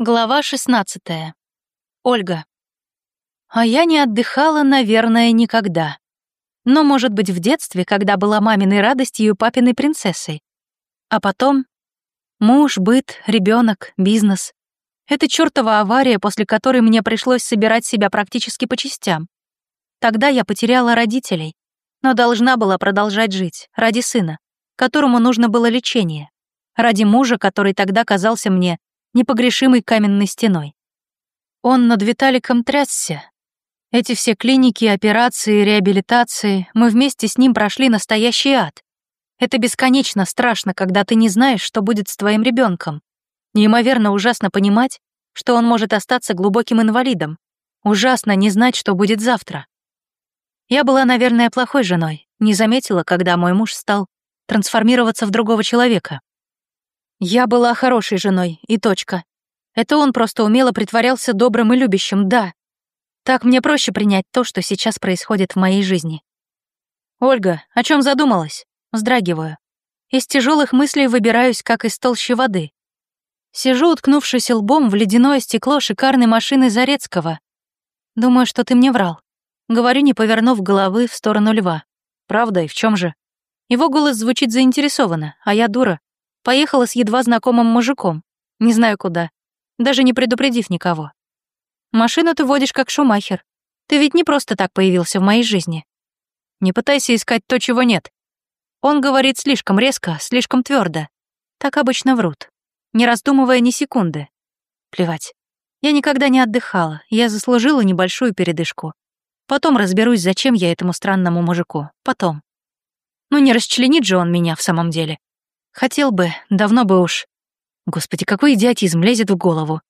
Глава 16. Ольга. А я не отдыхала, наверное, никогда. Но, может быть, в детстве, когда была маминой радостью и папиной принцессой. А потом муж, быт, ребенок, бизнес. Это чертова авария, после которой мне пришлось собирать себя практически по частям. Тогда я потеряла родителей, но должна была продолжать жить ради сына, которому нужно было лечение, ради мужа, который тогда казался мне непогрешимой каменной стеной. Он над Виталиком трясся. Эти все клиники, операции, реабилитации, мы вместе с ним прошли настоящий ад. Это бесконечно страшно, когда ты не знаешь, что будет с твоим ребенком. Неимоверно ужасно понимать, что он может остаться глубоким инвалидом. Ужасно не знать, что будет завтра. Я была, наверное, плохой женой, не заметила, когда мой муж стал трансформироваться в другого человека. Я была хорошей женой, и точка. Это он просто умело притворялся добрым и любящим, да. Так мне проще принять то, что сейчас происходит в моей жизни. Ольга, о чем задумалась? Вздрагиваю. Из тяжелых мыслей выбираюсь, как из толщи воды. Сижу, уткнувшись лбом в ледяное стекло шикарной машины Зарецкого. Думаю, что ты мне врал. Говорю, не повернув головы в сторону льва. Правда, и в чем же? Его голос звучит заинтересованно, а я дура, Поехала с едва знакомым мужиком. Не знаю куда. Даже не предупредив никого. Машину ты водишь как шумахер. Ты ведь не просто так появился в моей жизни. Не пытайся искать то, чего нет. Он говорит слишком резко, слишком твердо. Так обычно врут, не раздумывая ни секунды. Плевать. Я никогда не отдыхала, я заслужила небольшую передышку. Потом разберусь, зачем я этому странному мужику. Потом. Ну не расчленит же он меня в самом деле. Хотел бы, давно бы уж. Господи, какой идиотизм лезет в голову.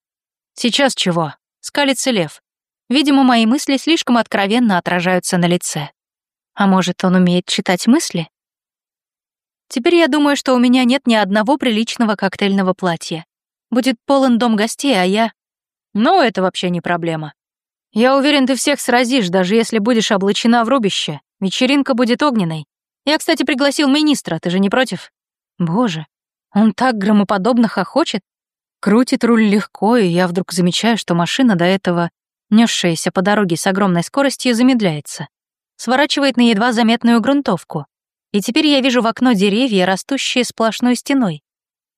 Сейчас чего? Скалится лев. Видимо, мои мысли слишком откровенно отражаются на лице. А может, он умеет читать мысли? Теперь я думаю, что у меня нет ни одного приличного коктейльного платья. Будет полон дом гостей, а я... Ну, это вообще не проблема. Я уверен, ты всех сразишь, даже если будешь облачена в рубище. Вечеринка будет огненной. Я, кстати, пригласил министра, ты же не против? Боже, он так громоподобно хохочет. Крутит руль легко, и я вдруг замечаю, что машина до этого, несшаяся по дороге с огромной скоростью, замедляется. Сворачивает на едва заметную грунтовку. И теперь я вижу в окно деревья, растущие сплошной стеной.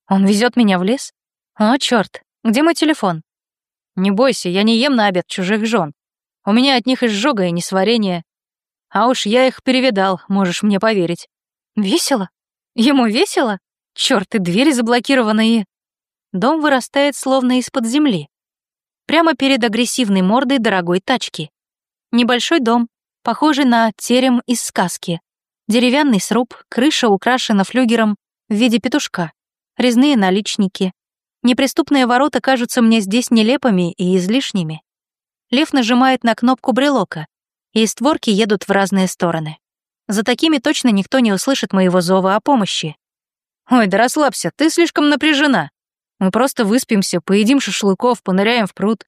Он везет меня в лес? О, черт, где мой телефон? Не бойся, я не ем на обед чужих жен. У меня от них изжога и несварение. А уж я их перевидал, можешь мне поверить. Весело? Ему весело? Чёрт, и двери заблокированы, и... Дом вырастает словно из-под земли. Прямо перед агрессивной мордой дорогой тачки. Небольшой дом, похожий на терем из сказки. Деревянный сруб, крыша украшена флюгером в виде петушка. Резные наличники. Неприступные ворота кажутся мне здесь нелепыми и излишними. Лев нажимает на кнопку брелока, и створки едут в разные стороны. За такими точно никто не услышит моего зова о помощи. Ой, да расслабься, ты слишком напряжена. Мы просто выспимся, поедим шашлыков, поныряем в пруд.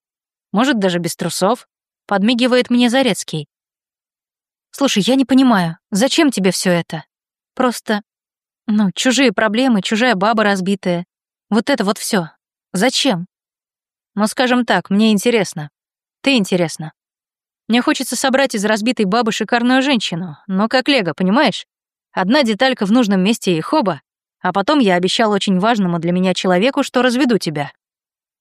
Может, даже без трусов. Подмигивает мне Зарецкий. Слушай, я не понимаю, зачем тебе все это? Просто, ну, чужие проблемы, чужая баба разбитая. Вот это вот все. Зачем? Ну, скажем так, мне интересно. Ты интересно. Мне хочется собрать из разбитой бабы шикарную женщину, но как лего, понимаешь? Одна деталька в нужном месте и хоба, а потом я обещал очень важному для меня человеку, что разведу тебя.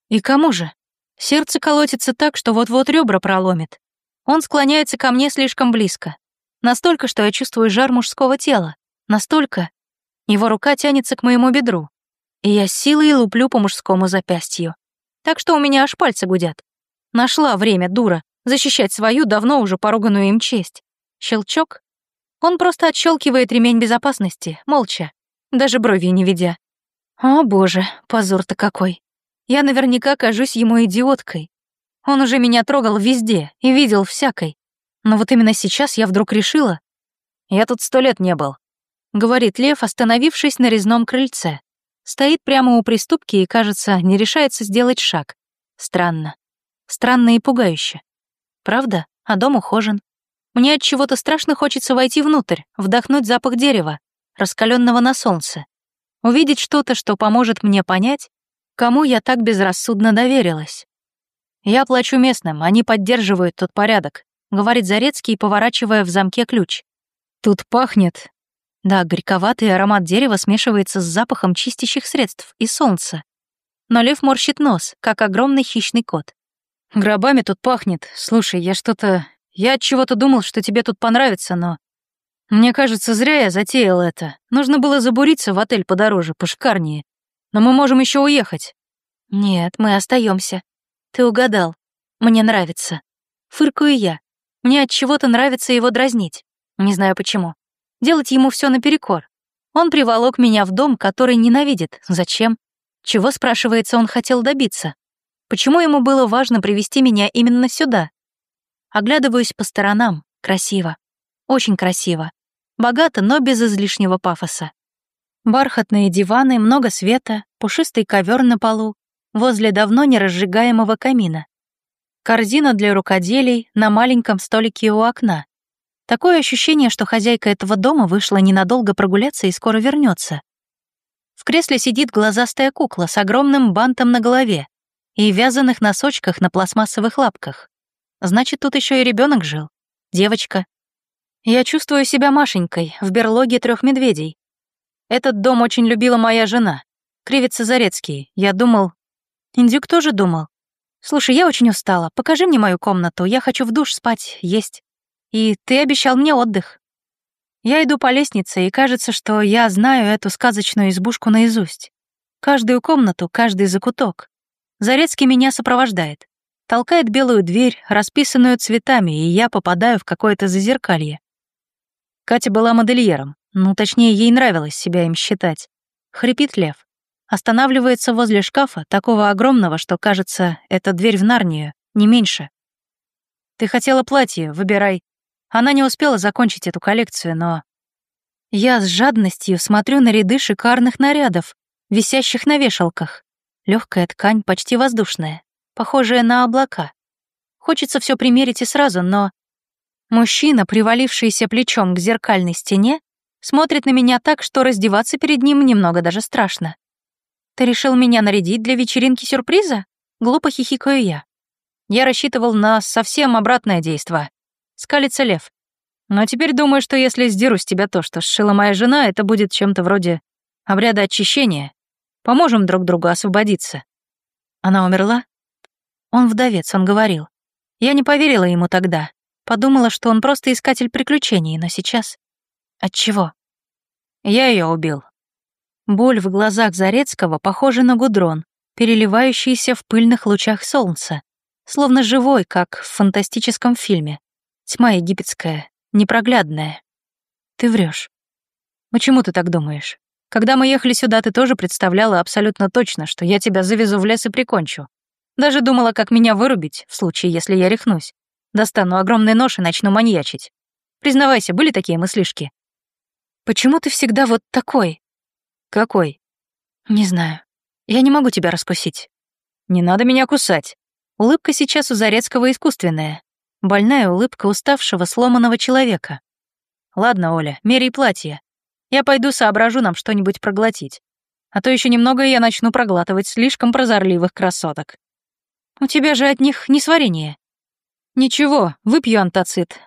И кому же? Сердце колотится так, что вот-вот ребра проломит. Он склоняется ко мне слишком близко. Настолько, что я чувствую жар мужского тела. Настолько. Его рука тянется к моему бедру. И я силой луплю по мужскому запястью. Так что у меня аж пальцы гудят. Нашла время, дура защищать свою давно уже поруганную им честь. Щелчок. Он просто отщелкивает ремень безопасности, молча, даже бровью не ведя. О боже, позор-то какой. Я наверняка кажусь ему идиоткой. Он уже меня трогал везде и видел всякой. Но вот именно сейчас я вдруг решила... Я тут сто лет не был, — говорит Лев, остановившись на резном крыльце. Стоит прямо у приступки и, кажется, не решается сделать шаг. Странно. Странно и пугающе. Правда? А дом ухожен. Мне от чего-то страшно хочется войти внутрь, вдохнуть запах дерева, раскаленного на солнце. Увидеть что-то, что поможет мне понять, Кому я так безрассудно доверилась? Я плачу местным, они поддерживают тут порядок, говорит Зарецкий, поворачивая в замке ключ. Тут пахнет. Да, горьковатый аромат дерева смешивается с запахом чистящих средств и солнца. Но лев морщит нос, как огромный хищный кот. Гробами тут пахнет. Слушай, я что-то... Я от чего-то думал, что тебе тут понравится, но... Мне кажется, зря я затеял это. Нужно было забуриться в отель подороже, пошикарнее. Но мы можем еще уехать. Нет, мы остаемся. Ты угадал. Мне нравится. Фыркаю я. Мне от чего-то нравится его дразнить. Не знаю почему. Делать ему все наперекор. Он приволок меня в дом, который ненавидит. Зачем? Чего, спрашивается, он хотел добиться? Почему ему было важно привести меня именно сюда? Оглядываюсь по сторонам. Красиво. Очень красиво. Богато, но без излишнего пафоса. Бархатные диваны, много света, пушистый ковер на полу, возле давно не разжигаемого камина. Корзина для рукоделий на маленьком столике у окна. Такое ощущение, что хозяйка этого дома вышла ненадолго прогуляться и скоро вернется. В кресле сидит глазастая кукла с огромным бантом на голове и вязаных носочках на пластмассовых лапках. Значит, тут еще и ребенок жил. Девочка. Я чувствую себя Машенькой в берлоге трех медведей. Этот дом очень любила моя жена. Кривится Зарецкий. Я думал... Индюк тоже думал. Слушай, я очень устала. Покажи мне мою комнату. Я хочу в душ спать, есть. И ты обещал мне отдых. Я иду по лестнице, и кажется, что я знаю эту сказочную избушку наизусть. Каждую комнату, каждый закуток. Зарецкий меня сопровождает. Толкает белую дверь, расписанную цветами, и я попадаю в какое-то зазеркалье. Катя была модельером. Ну, точнее, ей нравилось себя им считать. Хрипит лев. Останавливается возле шкафа, такого огромного, что, кажется, это дверь в Нарнию, не меньше. «Ты хотела платье, выбирай», она не успела закончить эту коллекцию, но... Я с жадностью смотрю на ряды шикарных нарядов, висящих на вешалках. Легкая ткань, почти воздушная, похожая на облака. Хочется все примерить и сразу, но... Мужчина, привалившийся плечом к зеркальной стене, смотрит на меня так, что раздеваться перед ним немного даже страшно. «Ты решил меня нарядить для вечеринки сюрприза?» Глупо хихикаю я. Я рассчитывал на совсем обратное действие скалится лев. Но теперь думаю, что если сдеру с тебя то, что сшила моя жена, это будет чем-то вроде обряда очищения. Поможем друг другу освободиться. Она умерла? Он вдовец, он говорил. Я не поверила ему тогда. Подумала, что он просто искатель приключений, но сейчас... От чего? Я ее убил. Боль в глазах Зарецкого похожа на гудрон, переливающийся в пыльных лучах солнца, словно живой, как в фантастическом фильме. Тьма египетская, непроглядная. Ты врешь. Почему ты так думаешь? Когда мы ехали сюда, ты тоже представляла абсолютно точно, что я тебя завезу в лес и прикончу. Даже думала, как меня вырубить, в случае, если я рехнусь. Достану огромный нож и начну маньячить. Признавайся, были такие мыслишки? Почему ты всегда вот такой? Какой? Не знаю. Я не могу тебя раскусить. Не надо меня кусать. Улыбка сейчас у Зарецкого искусственная. Больная улыбка уставшего, сломанного человека. «Ладно, Оля, меряй платье. Я пойду соображу нам что-нибудь проглотить. А то еще немного я начну проглатывать слишком прозорливых красоток. У тебя же от них не сварение. Ничего, выпью антацит.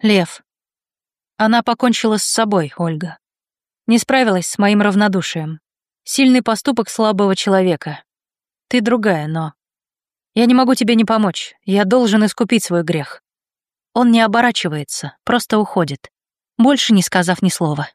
Лев. Она покончила с собой, Ольга. Не справилась с моим равнодушием. Сильный поступок слабого человека. Ты другая, но я не могу тебе не помочь. Я должен искупить свой грех. Он не оборачивается, просто уходит, больше не сказав ни слова.